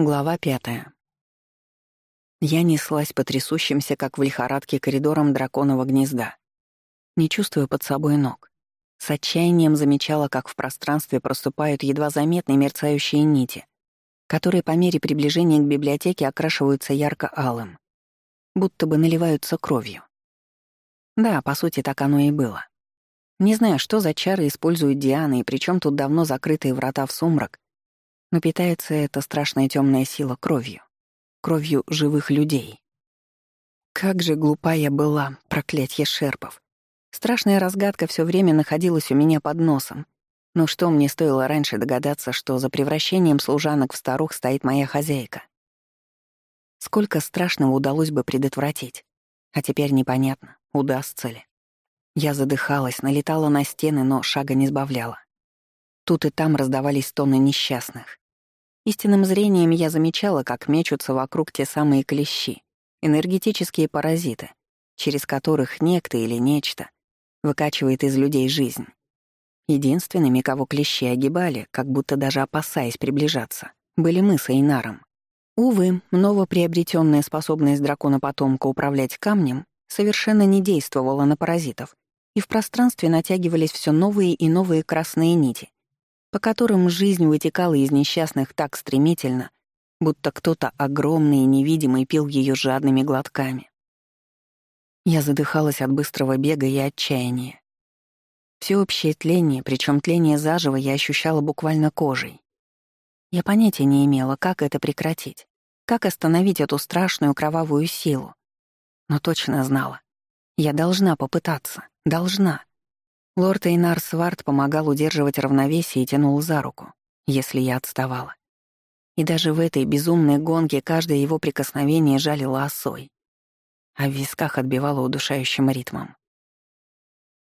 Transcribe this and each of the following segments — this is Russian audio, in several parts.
Глава пятая. Я неслась по трясущимся, как в лихорадке, коридорам драконового гнезда. Не чувствуя под собой ног. С отчаянием замечала, как в пространстве проступают едва заметные мерцающие нити, которые по мере приближения к библиотеке окрашиваются ярко-алым, будто бы наливаются кровью. Да, по сути, так оно и было. Не знаю, что за чары использует Диана, и причем тут давно закрытые врата в сумрак, но питается эта страшная темная сила кровью. Кровью живых людей. Как же глупа я была, проклятье шерпов. Страшная разгадка все время находилась у меня под носом. Но что мне стоило раньше догадаться, что за превращением служанок в старух стоит моя хозяйка? Сколько страшного удалось бы предотвратить. А теперь непонятно, удастся ли. Я задыхалась, налетала на стены, но шага не сбавляла. Тут и там раздавались тоны несчастных. Истинным зрением я замечала, как мечутся вокруг те самые клещи, энергетические паразиты, через которых некто или нечто выкачивает из людей жизнь. Единственными, кого клещи огибали, как будто даже опасаясь приближаться, были мы с Эйнаром. Увы, новоприобретенная способность дракона-потомка управлять камнем совершенно не действовала на паразитов, и в пространстве натягивались все новые и новые красные нити, по которым жизнь вытекала из несчастных так стремительно, будто кто-то огромный и невидимый пил ее жадными глотками. Я задыхалась от быстрого бега и отчаяния. Всеобщее тление, причем тление заживо, я ощущала буквально кожей. Я понятия не имела, как это прекратить, как остановить эту страшную кровавую силу. Но точно знала. Я должна попытаться, должна. Лорд Эйнар Сварт помогал удерживать равновесие и тянул за руку, если я отставала. И даже в этой безумной гонке каждое его прикосновение жалило осой, а в висках отбивало удушающим ритмом.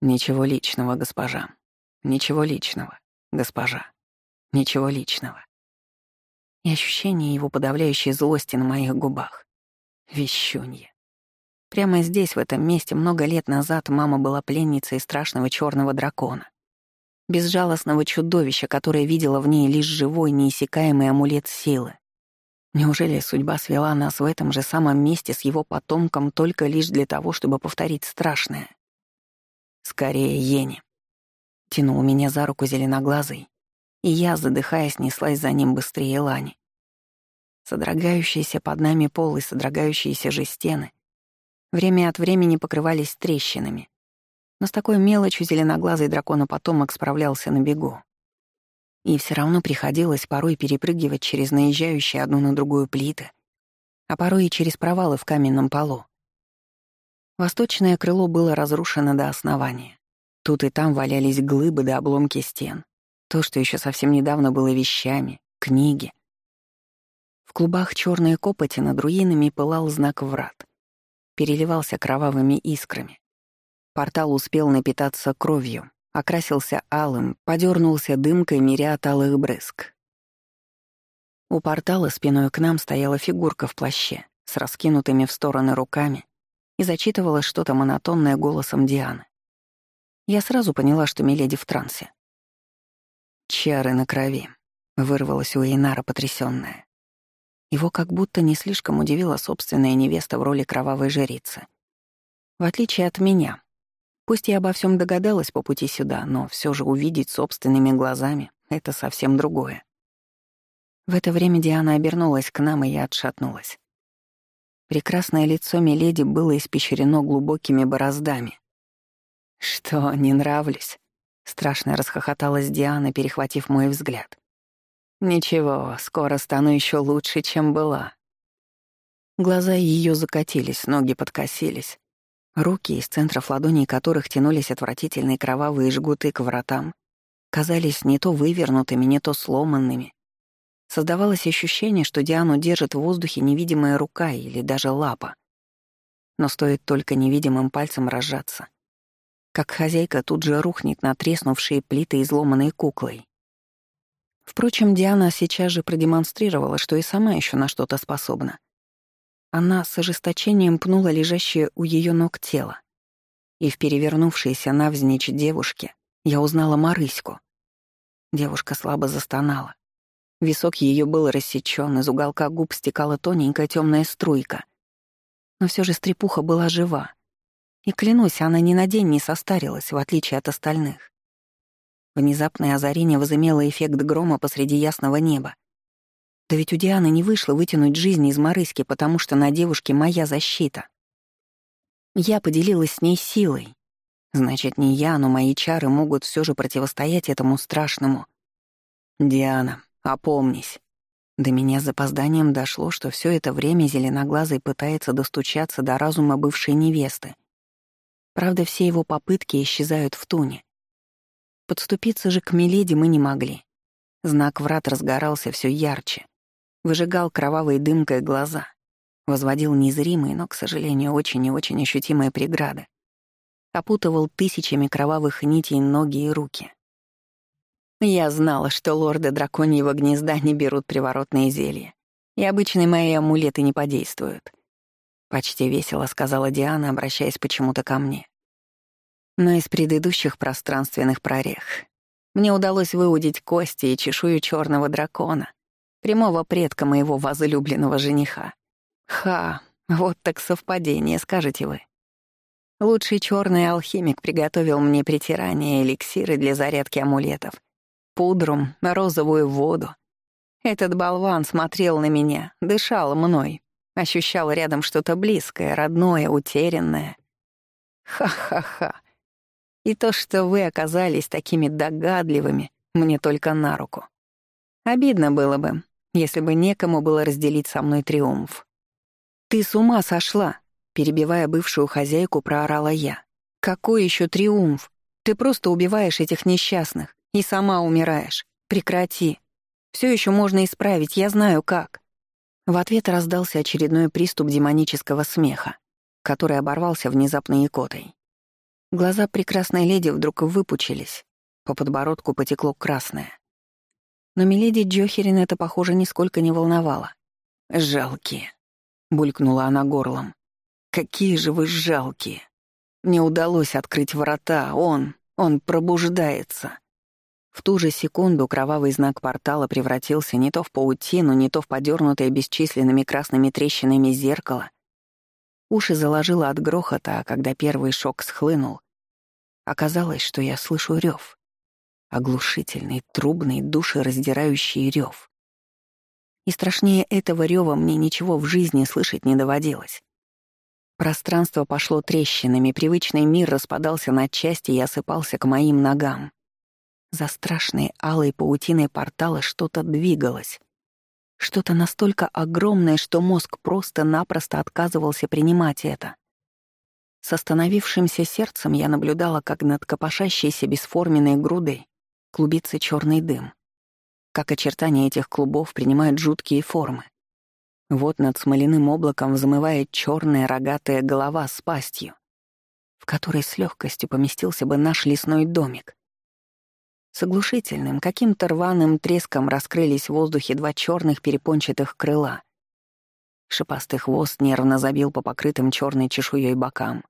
«Ничего личного, госпожа. Ничего личного, госпожа. Ничего личного». И ощущение его подавляющей злости на моих губах. Вещунье. Прямо здесь, в этом месте, много лет назад мама была пленницей страшного черного дракона. Безжалостного чудовища, которое видела в ней лишь живой, неиссякаемый амулет силы. Неужели судьба свела нас в этом же самом месте с его потомком только лишь для того, чтобы повторить страшное? Скорее, Ени. Тянул меня за руку зеленоглазый, и я, задыхаясь, неслась за ним быстрее Лани. Содрогающиеся под нами пол и содрогающиеся же стены время от времени покрывались трещинами. Но с такой мелочью зеленоглазый дракона-потомок справлялся на бегу. И все равно приходилось порой перепрыгивать через наезжающие одну на другую плиты, а порой и через провалы в каменном полу. Восточное крыло было разрушено до основания. Тут и там валялись глыбы до обломки стен. То, что еще совсем недавно было вещами, книги. В клубах черной копоти над руинами пылал знак врат переливался кровавыми искрами. Портал успел напитаться кровью, окрасился алым, подернулся дымкой мириад алых брызг. У портала спиной к нам стояла фигурка в плаще с раскинутыми в стороны руками и зачитывала что-то монотонное голосом Дианы. Я сразу поняла, что Миледи в трансе. «Чары на крови», — вырвалась у Эйнара потрясённая. Его как будто не слишком удивила собственная невеста в роли кровавой жрицы. В отличие от меня. Пусть я обо всем догадалась по пути сюда, но все же увидеть собственными глазами — это совсем другое. В это время Диана обернулась к нам, и я отшатнулась. Прекрасное лицо Миледи было испещрено глубокими бороздами. «Что, не нравлюсь?» — страшно расхохоталась Диана, перехватив мой взгляд. Ничего, скоро стану еще лучше, чем была. Глаза ее закатились, ноги подкосились. Руки, из центров ладоней которых тянулись отвратительные кровавые жгуты к вратам, казались не то вывернутыми, не то сломанными. Создавалось ощущение, что Диану держит в воздухе невидимая рука или даже лапа. Но стоит только невидимым пальцем разжаться. Как хозяйка тут же рухнет на треснувшие плиты изломанной куклой. Впрочем, Диана сейчас же продемонстрировала, что и сама еще на что-то способна. Она с ожесточением пнула лежащее у ее ног тело. И в перевернувшейся навзничь девушке я узнала Марыську. Девушка слабо застонала. Висок ее был рассечен, из уголка губ стекала тоненькая темная струйка. Но все же стрепуха была жива. И клянусь, она ни на день не состарилась, в отличие от остальных. Внезапное озарение возымело эффект грома посреди ясного неба. Да ведь у Дианы не вышло вытянуть жизнь из Марыски, потому что на девушке моя защита. Я поделилась с ней силой. Значит, не я, но мои чары могут все же противостоять этому страшному. Диана, Опомнись. До меня с запозданием дошло, что все это время Зеленоглазый пытается достучаться до разума бывшей невесты. Правда, все его попытки исчезают в туне. Подступиться же к Миледи мы не могли. Знак врат разгорался все ярче, выжигал кровавой дымкой глаза, возводил незримые, но, к сожалению, очень и очень ощутимые преграды, опутывал тысячами кровавых нитей ноги и руки. Я знала, что лорды драконьего гнезда не берут приворотные зелья, и обычные мои амулеты не подействуют. Почти весело сказала Диана, обращаясь почему-то ко мне. Но из предыдущих пространственных прорех мне удалось выудить кости и чешую черного дракона, прямого предка моего возлюбленного жениха. Ха, вот так совпадение, скажете вы. Лучший черный алхимик приготовил мне притирание эликсиры для зарядки амулетов — пудру, на розовую воду. Этот болван смотрел на меня, дышал мной, ощущал рядом что-то близкое, родное, утерянное. Ха-ха-ха. И то, что вы оказались такими догадливыми, мне только на руку. Обидно было бы, если бы некому было разделить со мной триумф. «Ты с ума сошла!» — перебивая бывшую хозяйку, проорала я. «Какой еще триумф? Ты просто убиваешь этих несчастных. И сама умираешь. Прекрати. Все еще можно исправить, я знаю как». В ответ раздался очередной приступ демонического смеха, который оборвался внезапной икотой. Глаза прекрасной леди вдруг выпучились, по подбородку потекло красное. Но миледи Джохерин это, похоже, нисколько не волновало. «Жалкие», — булькнула она горлом. «Какие же вы жалкие! Не удалось открыть врата, он, он пробуждается. В ту же секунду кровавый знак портала превратился не то в паутину, не то в подернутое бесчисленными красными трещинами зеркало. Уши заложило от грохота, а когда первый шок схлынул, оказалось, что я слышу рев. Оглушительный, трубный, душераздирающий рев. И страшнее этого рева мне ничего в жизни слышать не доводилось. Пространство пошло трещинами, привычный мир распадался на части и осыпался к моим ногам. За страшной алой паутиной портала что-то двигалось. Что-то настолько огромное, что мозг просто-напросто отказывался принимать это. С остановившимся сердцем я наблюдала, как над копошащейся бесформенной грудой клубится черный дым. Как очертания этих клубов принимают жуткие формы. Вот над смоляным облаком взмывает черная рогатая голова с пастью, в которой с легкостью поместился бы наш лесной домик. С оглушительным, каким-то рваным треском раскрылись в воздухе два черных перепончатых крыла. Шипастый хвост нервно забил по покрытым черной чешуей бокам.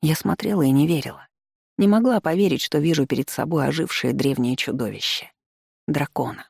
Я смотрела и не верила. Не могла поверить, что вижу перед собой ожившее древнее чудовище — дракона.